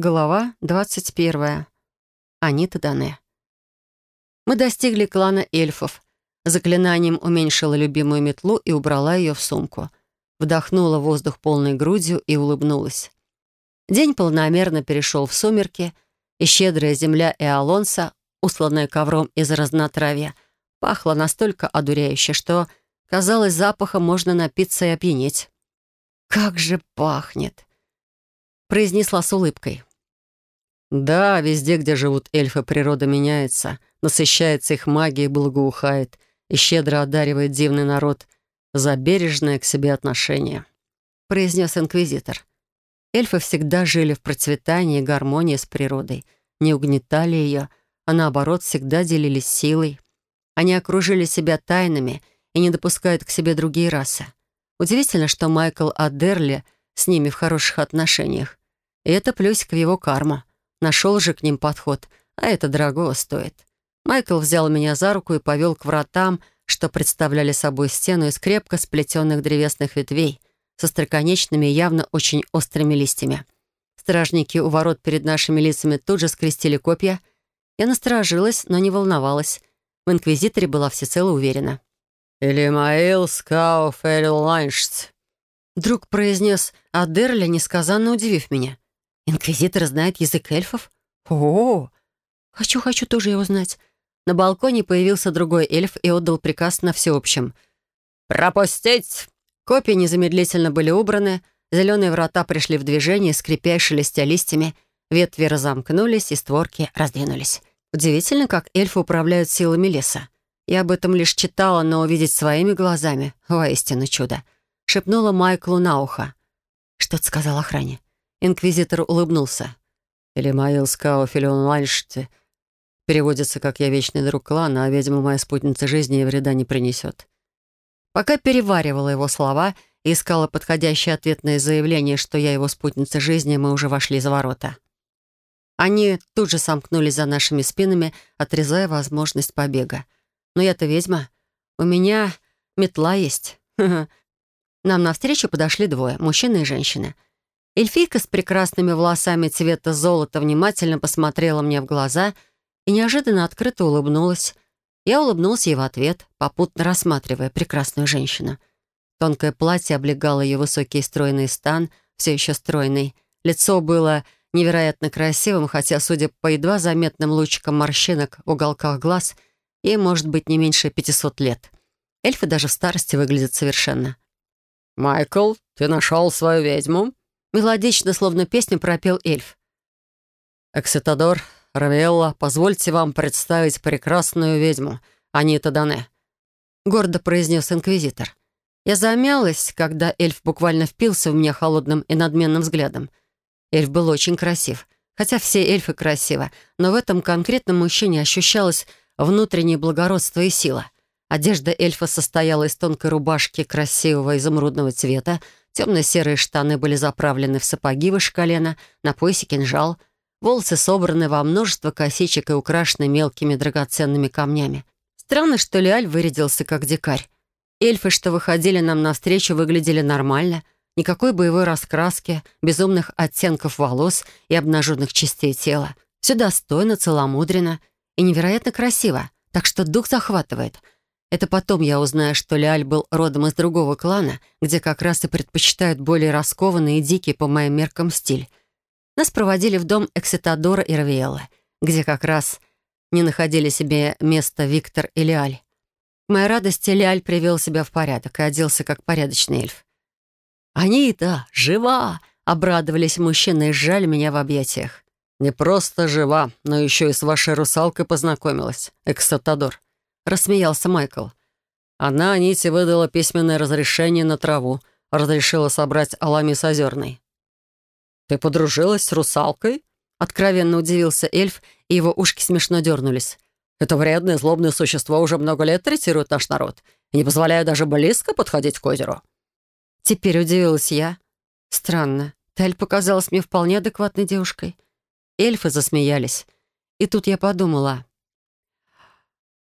Глава 21. Анита Дане. Мы достигли клана эльфов. Заклинанием уменьшила любимую метлу и убрала ее в сумку. Вдохнула воздух полной грудью и улыбнулась. День полномерно перешел в сумерки, и щедрая земля Эолонса, усланная ковром из разнотравья, пахла настолько одуряюще, что, казалось, запахом можно напиться и опьянеть. «Как же пахнет!» произнесла с улыбкой. «Да, везде, где живут эльфы, природа меняется, насыщается их магией, благоухает и щедро одаривает дивный народ за бережное к себе отношение», — произнес инквизитор. Эльфы всегда жили в процветании и гармонии с природой, не угнетали ее, а наоборот всегда делились силой. Они окружили себя тайнами и не допускают к себе другие расы. Удивительно, что Майкл Адерли с ними в хороших отношениях. И это плюсик в его карму. Нашел же к ним подход, а это дорого стоит. Майкл взял меня за руку и повел к вратам, что представляли собой стену из крепко сплетенных древесных ветвей со строконечными и явно очень острыми листьями. Стражники у ворот перед нашими лицами тут же скрестили копья. Я насторожилась, но не волновалась. В инквизиторе была всецело уверена. «Элимаил скауф эльлайншц», — вдруг произнес Адерля, несказанно удивив меня. Инквизитор знает язык эльфов? О, хочу, хочу тоже его знать. На балконе появился другой эльф и отдал приказ на всеобщем. «Пропустить!» Копии незамедлительно были убраны, зеленые врата пришли в движение, скрипя и шелестя листьями, ветви разомкнулись и створки раздвинулись. Удивительно, как эльфы управляют силами леса. Я об этом лишь читала, но увидеть своими глазами — воистину чудо. Шепнула Майклу на ухо. Что-то сказал охране. Инквизитор улыбнулся. «Элимаил Скао Филион Лайнште переводится как «Я вечный друг клана», а, видимо, моя спутница жизни и вреда не принесет». Пока переваривала его слова и искала подходящее ответное заявление, что я его спутница жизни, мы уже вошли за ворота. Они тут же сомкнулись за нашими спинами, отрезая возможность побега. Но я-то ведьма. У меня метла есть. Нам навстречу подошли двое, мужчина и женщина — Эльфийка с прекрасными волосами цвета золота внимательно посмотрела мне в глаза и неожиданно открыто улыбнулась. Я улыбнулся ей в ответ, попутно рассматривая прекрасную женщину. Тонкое платье облегало ее высокий стройный стан, все еще стройный. Лицо было невероятно красивым, хотя, судя по едва заметным лучикам морщинок в уголках глаз, ей может быть не меньше 500 лет. Эльфы даже в старости выглядят совершенно. «Майкл, ты нашел свою ведьму?» Мелодично, словно песню, пропел эльф. «Экситадор, Равиэлла, позвольте вам представить прекрасную ведьму, Анита Дане», — гордо произнес инквизитор. Я замялась, когда эльф буквально впился в меня холодным и надменным взглядом. Эльф был очень красив, хотя все эльфы красивы, но в этом конкретном мужчине ощущалось внутреннее благородство и сила. Одежда эльфа состояла из тонкой рубашки красивого изумрудного цвета, Темно-серые штаны были заправлены в сапоги выше колена, на поясе кинжал. Волосы собраны во множество косичек и украшены мелкими драгоценными камнями. Странно, что Лиаль вырядился как дикарь. Эльфы, что выходили нам навстречу, выглядели нормально. Никакой боевой раскраски, безумных оттенков волос и обнаженных частей тела. Все достойно, целомудренно и невероятно красиво, так что дух захватывает — это потом я узнаю, что Лиаль был родом из другого клана, где как раз и предпочитают более раскованный и дикий по моим меркам стиль. Нас проводили в дом Экситадора и Равиэлла, где как раз не находили себе места Виктор и Лиаль. К моей радости Лиаль привел себя в порядок и оделся как порядочный эльф. «Анита, жива!» — обрадовались мужчины и сжали меня в объятиях. «Не просто жива, но еще и с вашей русалкой познакомилась, Эксатадор», рассмеялся Майкл. Она Аните выдала письменное разрешение на траву, разрешила собрать Аламис озерный. «Ты подружилась с русалкой?» Откровенно удивился эльф, и его ушки смешно дернулись. «Это вредное, злобное существо уже много лет третирует наш народ не позволяет даже близко подходить к озеру». Теперь удивилась я. Странно. Тель показалась мне вполне адекватной девушкой. Эльфы засмеялись. И тут я подумала,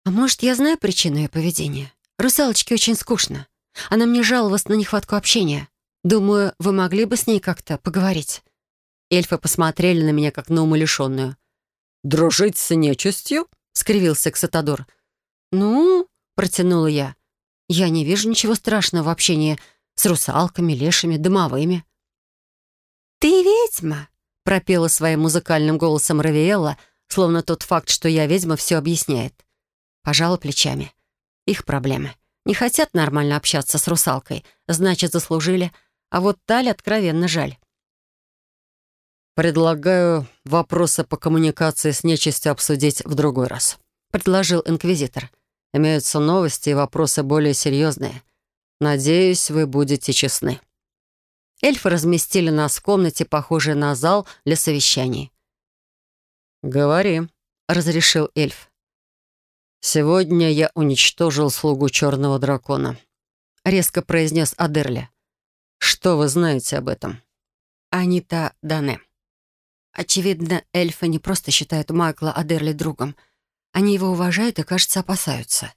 «А может, я знаю причину ее поведения? Русалочке очень скучно. Она мне жаловалась на нехватку общения. Думаю, вы могли бы с ней как-то поговорить». Эльфы посмотрели на меня, как на умалишенную. «Дружить с нечистью?» — скривился Ксатадор. «Ну...» — протянула я. «Я не вижу ничего страшного в общении с русалками, лешими, домовыми». «Ты ведьма?» — пропела своим музыкальным голосом Равиэлла, словно тот факт, что я ведьма, все объясняет. Пожала плечами. Их проблемы. Не хотят нормально общаться с русалкой, значит, заслужили. А вот Таль откровенно жаль. «Предлагаю вопросы по коммуникации с нечистью обсудить в другой раз», — предложил инквизитор. «Имеются новости и вопросы более серьезные. Надеюсь, вы будете честны». Эльфы разместили нас в комнате, похожей на зал для совещаний. «Говори», — разрешил эльф. «Сегодня я уничтожил слугу черного дракона», — резко произнес Адерля. «Что вы знаете об этом?» «Анита Дане». Очевидно, эльфы не просто считают Майкла Адерли другом. Они его уважают и, кажется, опасаются.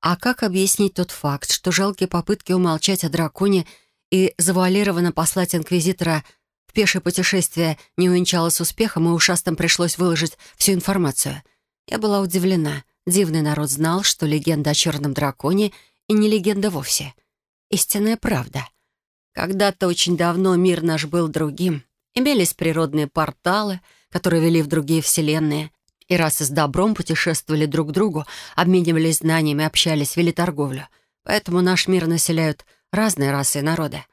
А как объяснить тот факт, что жалкие попытки умолчать о драконе и завуалированно послать инквизитора в пешее путешествие не увенчалось успехом, и ушастым пришлось выложить всю информацию? Я была удивлена. Дивный народ знал, что легенда о черном драконе и не легенда вовсе. Истинная правда. Когда-то очень давно мир наш был другим — Имелись природные порталы, которые вели в другие вселенные, и расы с добром путешествовали друг к другу, обменивались знаниями, общались, вели торговлю. Поэтому наш мир населяют разные расы и народы.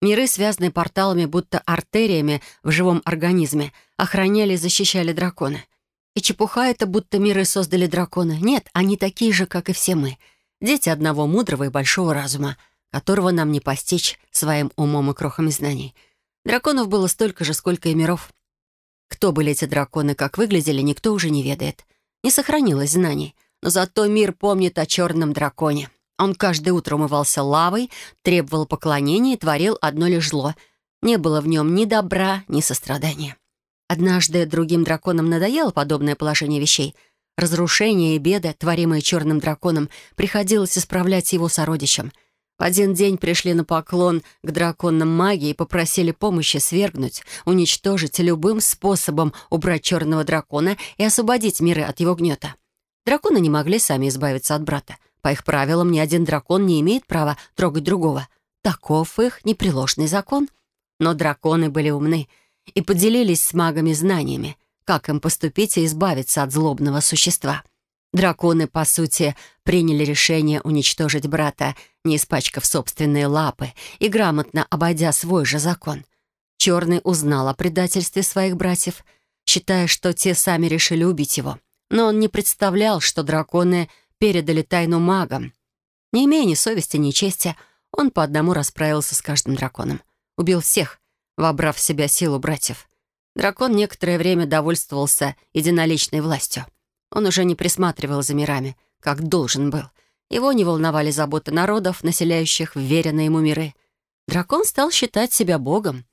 Миры, связанные порталами, будто артериями в живом организме, охраняли и защищали драконы. И чепуха это, будто миры создали драконы. Нет, они такие же, как и все мы. Дети одного мудрого и большого разума, которого нам не постичь своим умом и крохами знаний — Драконов было столько же, сколько и миров. Кто были эти драконы, как выглядели, никто уже не ведает. Не сохранилось знаний. Но зато мир помнит о черном драконе. Он каждое утро умывался лавой, требовал поклонения и творил одно лишь зло. Не было в нем ни добра, ни сострадания. Однажды другим драконам надоело подобное положение вещей. Разрушения и беды, творимые черным драконом, приходилось исправлять его сородичам — в один день пришли на поклон к драконам магии и попросили помощи свергнуть, уничтожить любым способом убрать черного дракона и освободить миры от его гнета. Драконы не могли сами избавиться от брата. По их правилам, ни один дракон не имеет права трогать другого. Таков их непреложный закон. Но драконы были умны и поделились с магами знаниями, как им поступить и избавиться от злобного существа. Драконы, по сути, приняли решение уничтожить брата, не испачкав собственные лапы и грамотно обойдя свой же закон. Черный узнал о предательстве своих братьев, считая, что те сами решили убить его. Но он не представлял, что драконы передали тайну магам. Не имея ни совести, ни чести, он по одному расправился с каждым драконом. Убил всех, вобрав в себя силу братьев. Дракон некоторое время довольствовался единоличной властью. Он уже не присматривал за мирами, как должен был. Его не волновали заботы народов, населяющих вверенные ему миры. Дракон стал считать себя богом.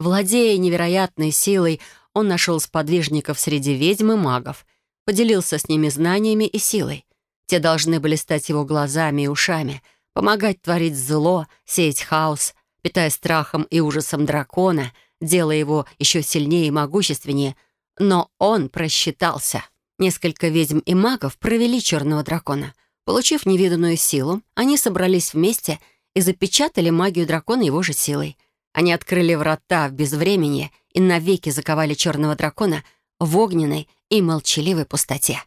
Владея невероятной силой, он нашел сподвижников среди ведьм и магов, поделился с ними знаниями и силой. Те должны были стать его глазами и ушами, помогать творить зло, сеять хаос, питая страхом и ужасом дракона, делая его еще сильнее и могущественнее. Но он просчитался. Несколько ведьм и магов провели черного дракона. Получив невиданную силу, они собрались вместе и запечатали магию дракона его же силой. Они открыли врата в безвремени и навеки заковали черного дракона в огненной и молчаливой пустоте.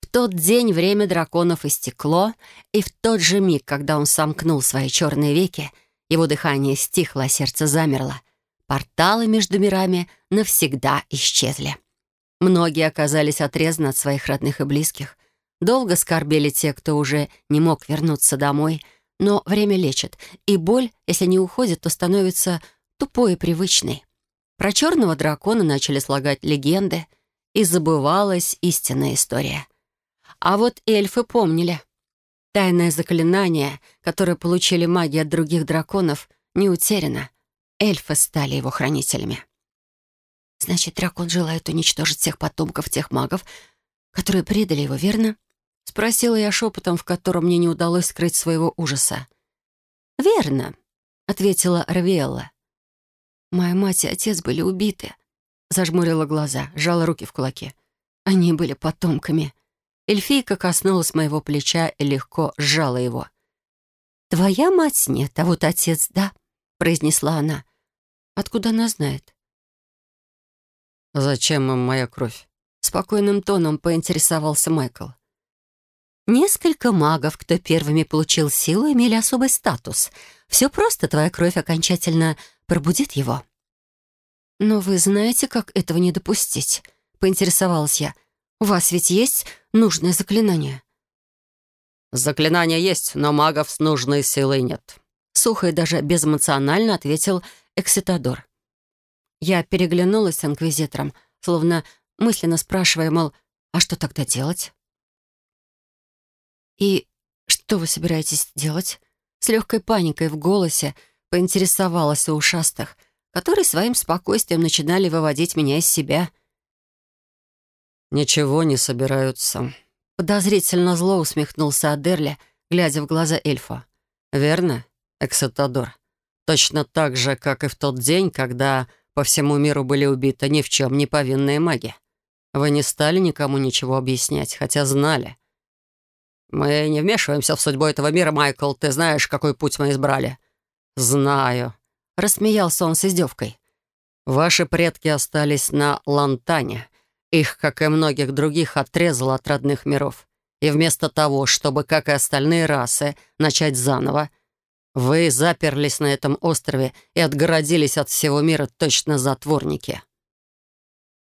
В тот день время драконов истекло, и в тот же миг, когда он сомкнул свои черные веки, его дыхание стихло, а сердце замерло. Порталы между мирами навсегда исчезли. Многие оказались отрезаны от своих родных и близких. Долго скорбели те, кто уже не мог вернуться домой. Но время лечит, и боль, если не уходит, то становится тупой и привычной. Про черного дракона начали слагать легенды, и забывалась истинная история. А вот эльфы помнили. Тайное заклинание, которое получили маги от других драконов, не утеряно. Эльфы стали его хранителями. Значит, дракон желает уничтожить всех потомков тех магов, которые предали его, верно? Спросила я шепотом, в котором мне не удалось скрыть своего ужаса. «Верно», — ответила Равиэлла. «Моя мать и отец были убиты», зажмурила глаза, сжала руки в кулаки. Они были потомками. Эльфийка коснулась моего плеча и легко сжала его. «Твоя мать нет, а вот отец — да», — произнесла она. «Откуда она знает?» «Зачем им моя кровь?» Спокойным тоном поинтересовался Майкл. Несколько магов, кто первыми получил силу, имели особый статус. Все просто, твоя кровь окончательно пробудит его. «Но вы знаете, как этого не допустить?» — поинтересовалась я. «У вас ведь есть нужное заклинание?» «Заклинание есть, но магов с нужной силой нет», — сухо и даже безэмоционально ответил Экситадор. Я переглянулась с инквизитором, словно мысленно спрашивая, мол, а что тогда делать? «И что вы собираетесь делать?» С легкой паникой в голосе поинтересовалась у ушастых, которые своим спокойствием начинали выводить меня из себя. «Ничего не собираются», — подозрительно зло усмехнулся Адерля, глядя в глаза эльфа. «Верно, Эксатадор? Точно так же, как и в тот день, когда по всему миру были убиты ни в чем не повинные маги. Вы не стали никому ничего объяснять, хотя знали. Мы не вмешиваемся в судьбу этого мира, Майкл. Ты знаешь, какой путь мы избрали? Знаю. Рассмеялся он с издевкой. Ваши предки остались на Лантане. Их, как и многих других, отрезало от родных миров. И вместо того, чтобы, как и остальные расы, начать заново, вы заперлись на этом острове и отгородились от всего мира точно затворники.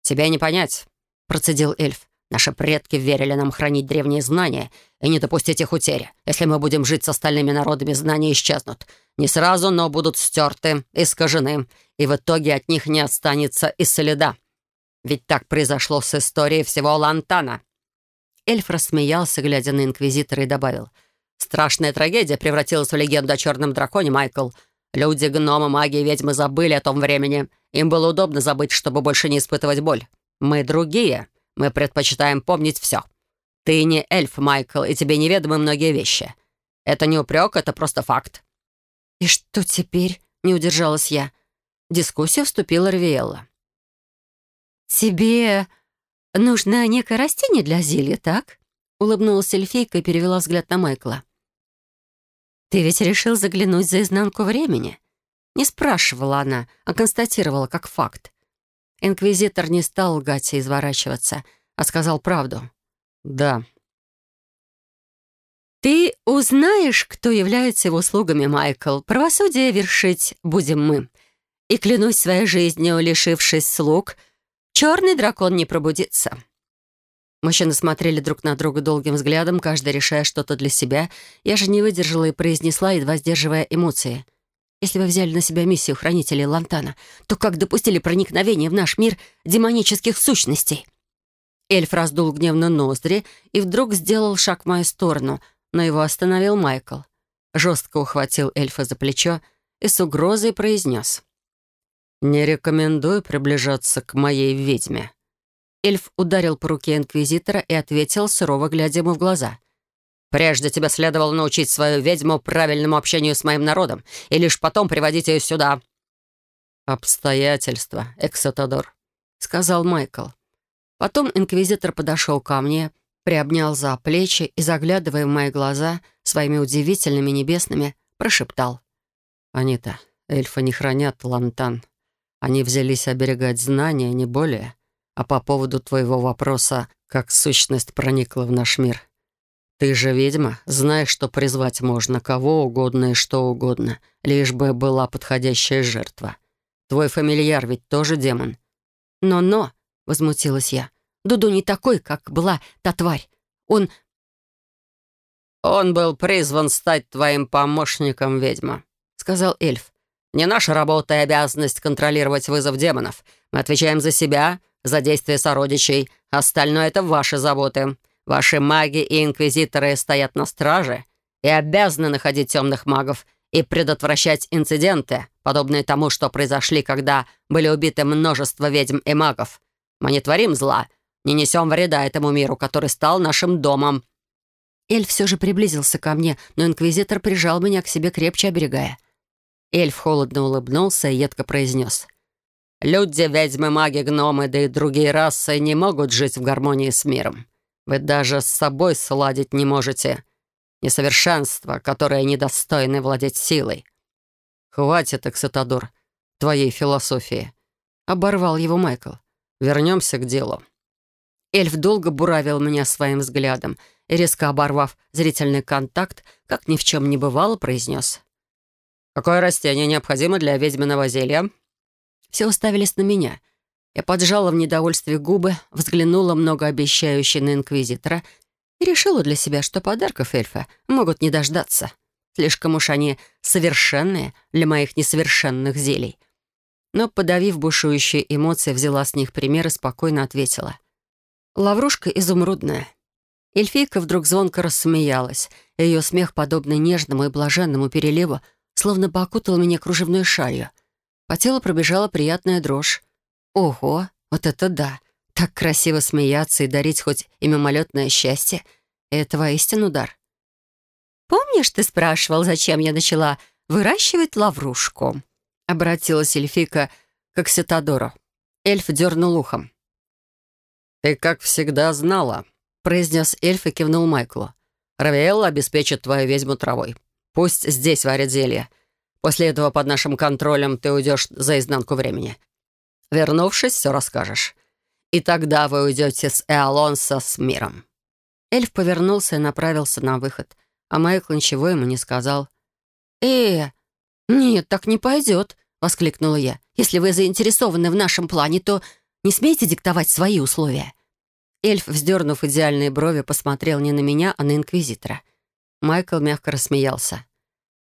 «Тебя не понять», — процедил эльф. «Наши предки верили нам хранить древние знания и не допустить их утери. Если мы будем жить с остальными народами, знания исчезнут. Не сразу, но будут стерты, искажены, и в итоге от них не останется и следа. Ведь так произошло с историей всего Лантана». Эльф рассмеялся, глядя на инквизитора, и добавил — Страшная трагедия превратилась в легенду о черном драконе, Майкл. Люди, гномы, маги и ведьмы забыли о том времени. Им было удобно забыть, чтобы больше не испытывать боль. Мы другие. Мы предпочитаем помнить все. Ты не эльф, Майкл, и тебе неведомы многие вещи. Это не упрек, это просто факт. «И что теперь?» — не удержалась я. В дискуссию вступила Ривиэлла. «Тебе нужно некое растение для зелья, так?» Улыбнулась эльфийка и перевела взгляд на Майкла. «Ты ведь решил заглянуть за изнанку времени?» Не спрашивала она, а констатировала как факт. Инквизитор не стал лгать и изворачиваться, а сказал правду. «Да». «Ты узнаешь, кто является его слугами, Майкл. Правосудие вершить будем мы. И клянусь своей жизнью, лишившись слуг, черный дракон не пробудится. Мужчины смотрели друг на друга долгим взглядом, каждый решая что-то для себя. Я же не выдержала и произнесла, едва сдерживая эмоции. «Если вы взяли на себя миссию хранителей Лантана, то как допустили проникновение в наш мир демонических сущностей?» Эльф раздул гневно ноздри и вдруг сделал шаг в мою сторону, но его остановил Майкл. Жестко ухватил эльфа за плечо и с угрозой произнес. «Не рекомендую приближаться к моей ведьме». Эльф ударил по руке инквизитора и ответил, сурово глядя ему в глаза. «Прежде тебе следовало научить свою ведьму правильному общению с моим народом, и лишь потом приводить ее сюда». «Обстоятельства, Эксатодор», — сказал Майкл. Потом инквизитор подошел ко мне, приобнял за плечи и, заглядывая в мои глаза своими удивительными небесными, прошептал. «Анита, эльфы не хранят лантан. Они взялись оберегать знания, не более. А по поводу твоего вопроса, как сущность проникла в наш мир. Ты же ведьма, знаешь, что призвать можно кого угодно и что угодно, лишь бы была подходящая жертва. Твой фамильяр ведь тоже демон. «Но-но», — возмутилась я, — «Дуду не такой, как была та тварь. Он...» «Он был призван стать твоим помощником, ведьма», — сказал эльф. «Не наша работа и обязанность контролировать вызов демонов. Мы отвечаем за себя, за действия сородичей. Остальное — это ваши заботы. Ваши маги и инквизиторы стоят на страже и обязаны находить темных магов и предотвращать инциденты, подобные тому, что произошли, когда были убиты множество ведьм и магов. Мы не творим зла, не несем вреда этому миру, который стал нашим домом». Эльф все же приблизился ко мне, но инквизитор прижал меня к себе крепче, оберегая. Эльф холодно улыбнулся и едко произнес. Люди, ведьмы, маги, гномы, да и другие расы не могут жить в гармонии с миром. Вы даже с собой сладить не можете. Несовершенство, которое недостойно владеть силой. Хватит, Эксетадор, твоей философии. Оборвал его Майкл. Вернемся к делу. Эльф долго буравил меня своим взглядом и, резко оборвав зрительный контакт, как ни в чем не бывало, произнес. «Какое растение необходимо для ведьминого зелья?» Все уставились на меня. Я поджала в недовольстве губы, взглянула многообещающе на Инквизитора и решила для себя, что подарков эльфа могут не дождаться. Слишком уж они совершенные для моих несовершенных зелий. Но, подавив бушующие эмоции, взяла с них пример и спокойно ответила. «Лаврушка изумрудная». Эльфийка вдруг звонко рассмеялась. Ее смех, подобный нежному и блаженному переливу, словно бы меня кружевной шалью — по телу пробежала приятная дрожь. Ого, вот это да! Так красиво смеяться и дарить хоть и мимолетное счастье — это воистину дар. «Помнишь, ты спрашивал, зачем я начала выращивать лаврушку?» Обратилась эльфика к Окситодору. Эльф дернул ухом. «Ты, как всегда, знала», — произнес эльф и кивнул Майклу. «Равиэлла обеспечит твою ведьму травой. Пусть здесь варят зелье. После этого под нашим контролем ты уйдешь за изнанку времени. Вернувшись, все расскажешь. И тогда вы уйдете с Эолонса с миром». Эльф повернулся и направился на выход, а Майкл ничего ему не сказал. «Э, нет, так не пойдет», — воскликнула я. «Если вы заинтересованы в нашем плане, то не смейте диктовать свои условия». Эльф, вздернув идеальные брови, посмотрел не на меня, а на Инквизитора. Майкл мягко рассмеялся.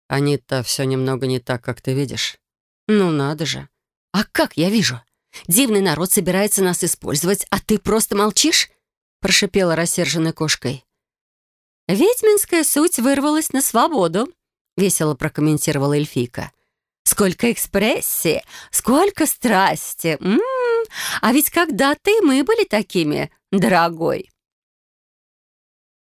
Они-то все немного не так, как ты видишь. Ну надо же. А как я вижу? Дивный народ собирается нас использовать, а ты просто молчишь? Прошипела рассерженной кошкой. «Ведьминская суть вырвалась на свободу», — весело прокомментировала эльфийка. «Сколько экспрессии, сколько страсти! М -м -м. А ведь когда-то и мы были такими, дорогой!»